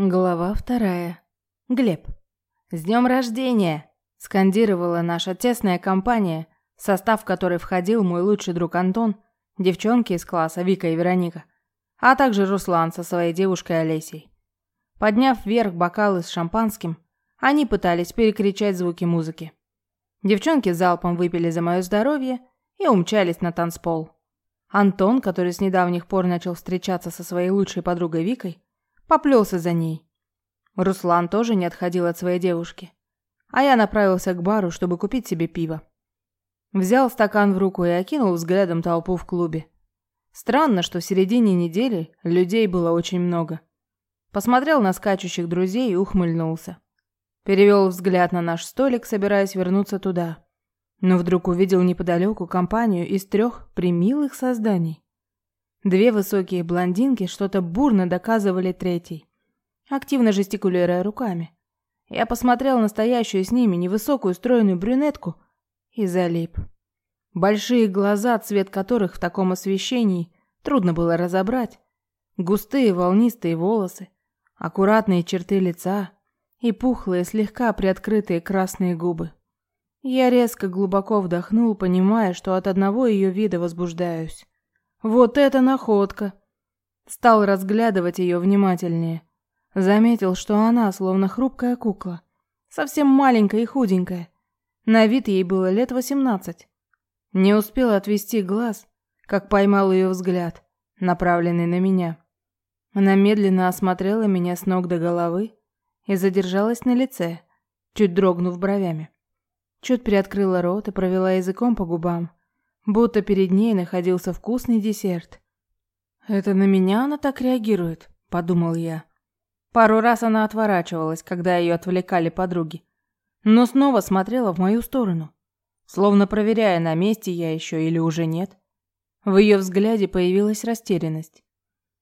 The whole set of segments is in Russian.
Глава вторая. Глеб. «С днем рождения!» – скандировала наша тесная компания, в состав которой входил мой лучший друг Антон, девчонки из класса Вика и Вероника, а также Руслан со своей девушкой Олесей. Подняв вверх бокалы с шампанским, они пытались перекричать звуки музыки. Девчонки залпом выпили за мое здоровье и умчались на танцпол. Антон, который с недавних пор начал встречаться со своей лучшей подругой Викой, Поплелся за ней. Руслан тоже не отходил от своей девушки. А я направился к бару, чтобы купить себе пиво. Взял стакан в руку и окинул взглядом толпу в клубе. Странно, что в середине недели людей было очень много. Посмотрел на скачущих друзей и ухмыльнулся. Перевел взгляд на наш столик, собираясь вернуться туда. Но вдруг увидел неподалеку компанию из трех примилых созданий. Две высокие блондинки что-то бурно доказывали третьей, активно жестикулируя руками. Я посмотрел на стоящую с ними невысокую стройную брюнетку и залип. Большие глаза, цвет которых в таком освещении трудно было разобрать, густые волнистые волосы, аккуратные черты лица и пухлые, слегка приоткрытые красные губы. Я резко глубоко вдохнул, понимая, что от одного ее вида возбуждаюсь. Вот это находка. Стал разглядывать ее внимательнее. Заметил, что она словно хрупкая кукла, совсем маленькая и худенькая. На вид ей было лет восемнадцать. Не успел отвести глаз, как поймал ее взгляд, направленный на меня. Она медленно осмотрела меня с ног до головы и задержалась на лице, чуть дрогнув бровями. Чуть приоткрыла рот и провела языком по губам, будто перед ней находился вкусный десерт. «Это на меня она так реагирует?» – подумал я. Пару раз она отворачивалась, когда ее отвлекали подруги, но снова смотрела в мою сторону, словно проверяя, на месте я еще или уже нет. В ее взгляде появилась растерянность.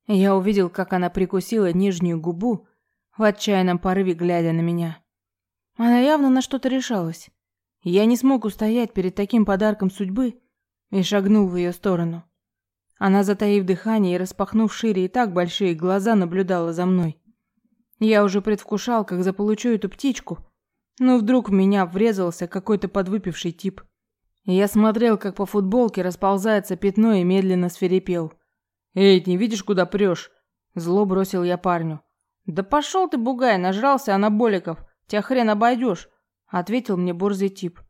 Я увидел, как она прикусила нижнюю губу в отчаянном порыве, глядя на меня. Она явно на что-то решалась. Я не смог устоять перед таким подарком судьбы и шагнул в ее сторону. Она, затаив дыхание и распахнув шире и так большие глаза, наблюдала за мной. Я уже предвкушал, как заполучу эту птичку, но вдруг в меня врезался какой-то подвыпивший тип. Я смотрел, как по футболке расползается пятно и медленно свирепел. «Эй, не видишь, куда прешь?» Зло бросил я парню. «Да пошел ты, бугай, нажрался анаболиков. Тебя хрен обойдешь», — ответил мне борзый тип.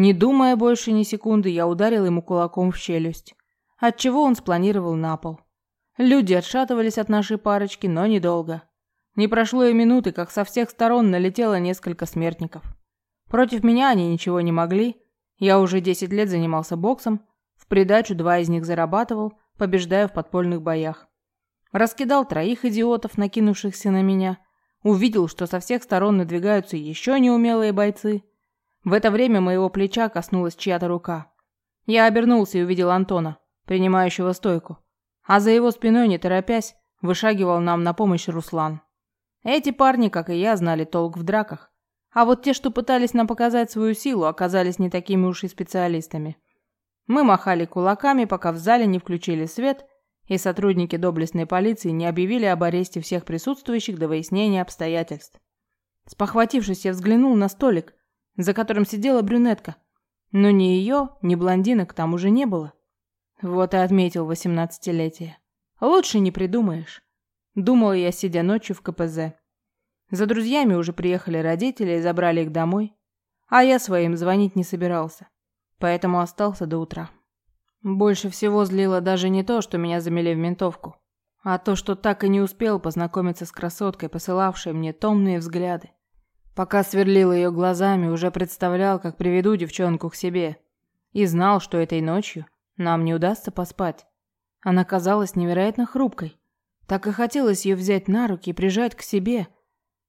Не думая больше ни секунды, я ударил ему кулаком в челюсть, отчего он спланировал на пол. Люди отшатывались от нашей парочки, но недолго. Не прошло и минуты, как со всех сторон налетело несколько смертников. Против меня они ничего не могли. Я уже 10 лет занимался боксом, в придачу два из них зарабатывал, побеждая в подпольных боях. Раскидал троих идиотов, накинувшихся на меня. Увидел, что со всех сторон надвигаются еще неумелые бойцы – в это время моего плеча коснулась чья-то рука. Я обернулся и увидел Антона, принимающего стойку. А за его спиной, не торопясь, вышагивал нам на помощь Руслан. Эти парни, как и я, знали толк в драках. А вот те, что пытались нам показать свою силу, оказались не такими уж и специалистами. Мы махали кулаками, пока в зале не включили свет, и сотрудники доблестной полиции не объявили об аресте всех присутствующих до выяснения обстоятельств. Спохватившись, я взглянул на столик, за которым сидела брюнетка. Но ни ее, ни блондинок там уже не было. Вот и отметил восемнадцатилетие. Лучше не придумаешь. Думал я, сидя ночью в КПЗ. За друзьями уже приехали родители и забрали их домой. А я своим звонить не собирался. Поэтому остался до утра. Больше всего злило даже не то, что меня замели в ментовку, а то, что так и не успел познакомиться с красоткой, посылавшей мне томные взгляды. Пока сверлил ее глазами, уже представлял, как приведу девчонку к себе. И знал, что этой ночью нам не удастся поспать. Она казалась невероятно хрупкой. Так и хотелось ее взять на руки и прижать к себе.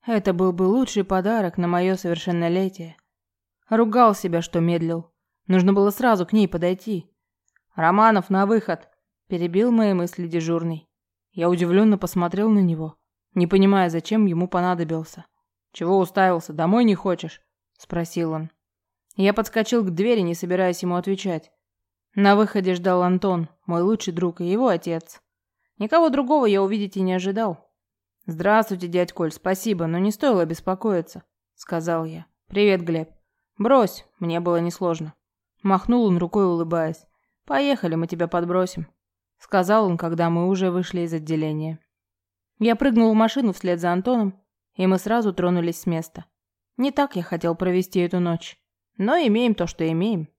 Это был бы лучший подарок на мое совершеннолетие. Ругал себя, что медлил. Нужно было сразу к ней подойти. «Романов, на выход!» – перебил мои мысли дежурный. Я удивленно посмотрел на него, не понимая, зачем ему понадобился. «Чего уставился? Домой не хочешь?» – спросил он. Я подскочил к двери, не собираясь ему отвечать. На выходе ждал Антон, мой лучший друг и его отец. Никого другого я увидеть и не ожидал. «Здравствуйте, дядь Коль, спасибо, но не стоило беспокоиться», — сказал я. «Привет, Глеб». «Брось, мне было несложно». Махнул он рукой, улыбаясь. «Поехали, мы тебя подбросим», — сказал он, когда мы уже вышли из отделения. Я прыгнул в машину вслед за Антоном, и мы сразу тронулись с места. Не так я хотел провести эту ночь, но имеем то, что имеем.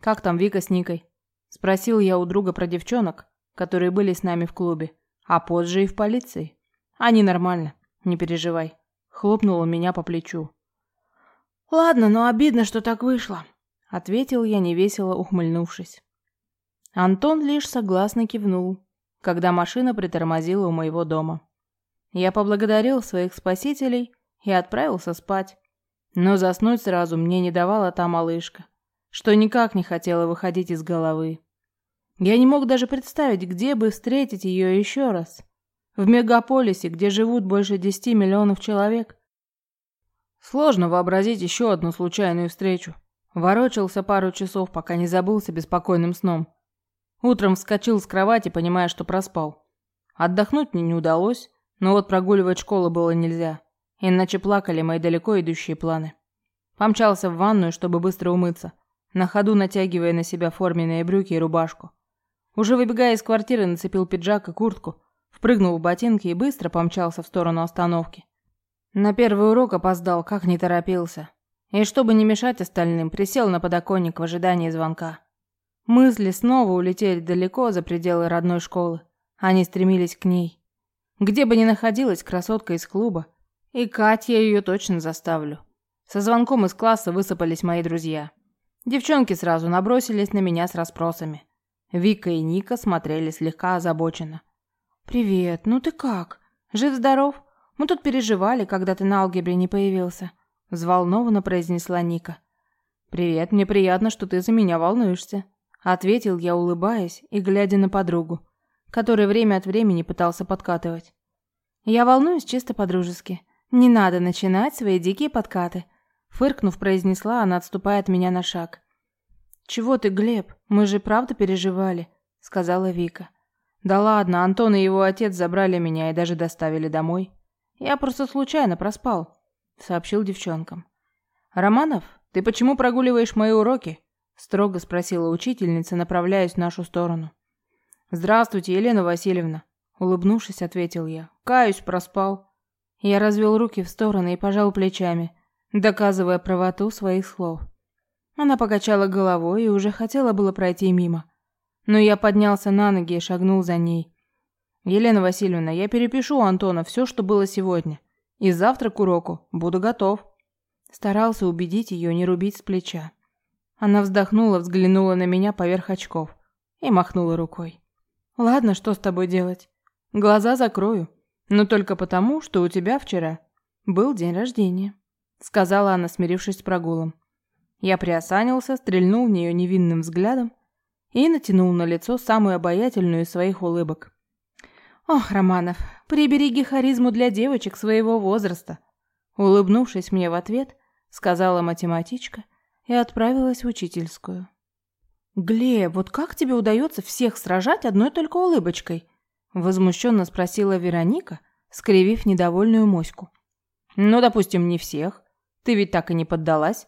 «Как там Вика с Никой?» — спросил я у друга про девчонок, которые были с нами в клубе, а позже и в полиции. «Они нормально, не переживай», — хлопнул он меня по плечу. «Ладно, но обидно, что так вышло», — ответил я, невесело ухмыльнувшись. Антон лишь согласно кивнул, когда машина притормозила у моего дома. Я поблагодарил своих спасителей и отправился спать. Но заснуть сразу мне не давала та малышка, что никак не хотела выходить из головы. Я не мог даже представить, где бы встретить ее еще раз. В мегаполисе, где живут больше десяти миллионов человек. Сложно вообразить еще одну случайную встречу. Ворочался пару часов, пока не забылся беспокойным сном. Утром вскочил с кровати, понимая, что проспал. Отдохнуть мне не удалось, но вот прогуливать школу было нельзя, иначе плакали мои далеко идущие планы. Помчался в ванную, чтобы быстро умыться, на ходу натягивая на себя форменные брюки и рубашку. Уже выбегая из квартиры, нацепил пиджак и куртку, впрыгнул в ботинки и быстро помчался в сторону остановки. На первый урок опоздал, как не торопился. И чтобы не мешать остальным, присел на подоконник в ожидании звонка. Мысли снова улетели далеко за пределы родной школы. Они стремились к ней. Где бы ни находилась красотка из клуба, и Катя ее точно заставлю. Со звонком из класса высыпались мои друзья. Девчонки сразу набросились на меня с расспросами. Вика и Ника смотрели слегка озабоченно. «Привет, ну ты как? Жив-здоров? Мы тут переживали, когда ты на алгебре не появился», – взволнованно произнесла Ника. «Привет, мне приятно, что ты за меня волнуешься», – ответил я, улыбаясь и глядя на подругу, которая время от времени пытался подкатывать. «Я волнуюсь чисто по-дружески. Не надо начинать свои дикие подкаты», – фыркнув, произнесла она, отступая от меня на шаг. «Чего ты, Глеб? Мы же правда переживали», – сказала Вика. Да ладно, Антон и его отец забрали меня и даже доставили домой. Я просто случайно проспал, сообщил девчонкам. Романов, ты почему прогуливаешь мои уроки? строго спросила учительница, направляясь в нашу сторону. Здравствуйте, Елена Васильевна, улыбнувшись, ответил я. Каюсь, проспал. Я развел руки в стороны и пожал плечами, доказывая правоту своих слов. Она покачала головой и уже хотела было пройти мимо, но я поднялся на ноги и шагнул за ней. «Елена Васильевна, я перепишу у Антона все, что было сегодня. И завтра к уроку буду готов». Старался убедить ее не рубить с плеча. Она вздохнула, взглянула на меня поверх очков и махнула рукой. «Ладно, что с тобой делать? Глаза закрою, но только потому, что у тебя вчера был день рождения», сказала она, смирившись с прогулом. Я приосанился, стрельнул в нее невинным взглядом и натянул на лицо самую обаятельную из своих улыбок. «Ох, Романов, прибереги харизму для девочек своего возраста!» Улыбнувшись мне в ответ, сказала математичка и отправилась в учительскую. «Глеб, вот как тебе удается всех сражать одной только улыбочкой?» Возмущенно спросила Вероника, скривив недовольную моську. «Ну, допустим, не всех. Ты ведь так и не поддалась.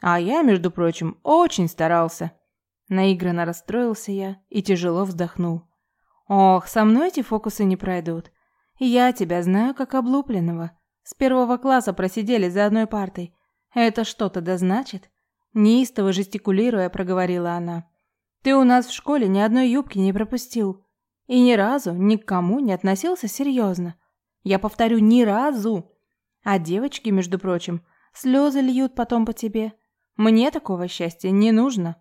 А я, между прочим, очень старался». Наигранно расстроился я и тяжело вздохнул. Ох, со мной эти фокусы не пройдут. Я тебя знаю как облупленного. С первого класса просидели за одной партой. Это что-то да значит? Неистово жестикулируя, проговорила она. Ты у нас в школе ни одной юбки не пропустил. И ни разу ни к кому не относился серьезно. Я повторю, ни разу. А девочки, между прочим, слезы льют потом по тебе. Мне такого счастья не нужно.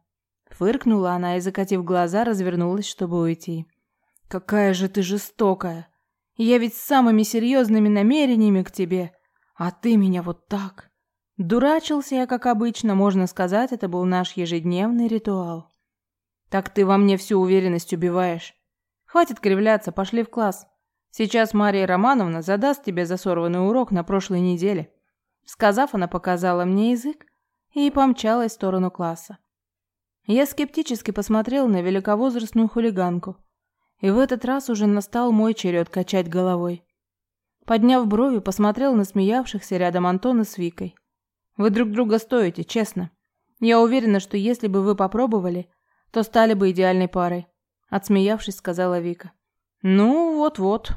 Фыркнула она и, закатив глаза, развернулась, чтобы уйти. «Какая же ты жестокая! Я ведь с самыми серьезными намерениями к тебе, а ты меня вот так!» Дурачился я, как обычно, можно сказать, это был наш ежедневный ритуал. «Так ты во мне всю уверенность убиваешь. Хватит кривляться, пошли в класс. Сейчас Мария Романовна задаст тебе за сорванный урок на прошлой неделе». Сказав, она показала мне язык и помчалась в сторону класса. Я скептически посмотрел на великовозрастную хулиганку. И в этот раз уже настал мой черед качать головой. Подняв брови, посмотрел на смеявшихся рядом Антона с Викой. «Вы друг друга стоите, честно. Я уверена, что если бы вы попробовали, то стали бы идеальной парой», отсмеявшись, сказала Вика. «Ну, вот-вот».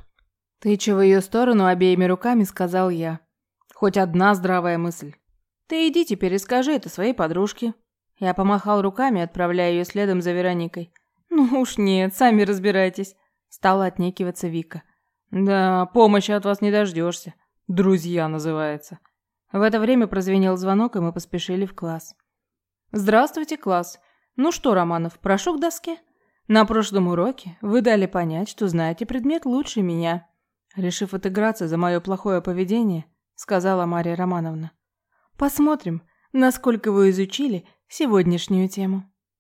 Тыча в ее сторону обеими руками, сказал я. «Хоть одна здравая мысль. Ты иди теперь и скажи это своей подружке». Я помахал руками, отправляя ее следом за Вероникой. «Ну уж нет, сами разбирайтесь», стала отнекиваться Вика. Да, помощи от вас не дождешься. Друзья называется. В это время прозвенел звонок, и мы поспешили в класс. Здравствуйте, класс. Ну что, Романов, прошу к доске. На прошлом уроке вы дали понять, что знаете предмет лучше меня. Решив отыграться за мое плохое поведение, сказала Мария Романовна. Посмотрим, насколько вы изучили сегодняшнюю тему.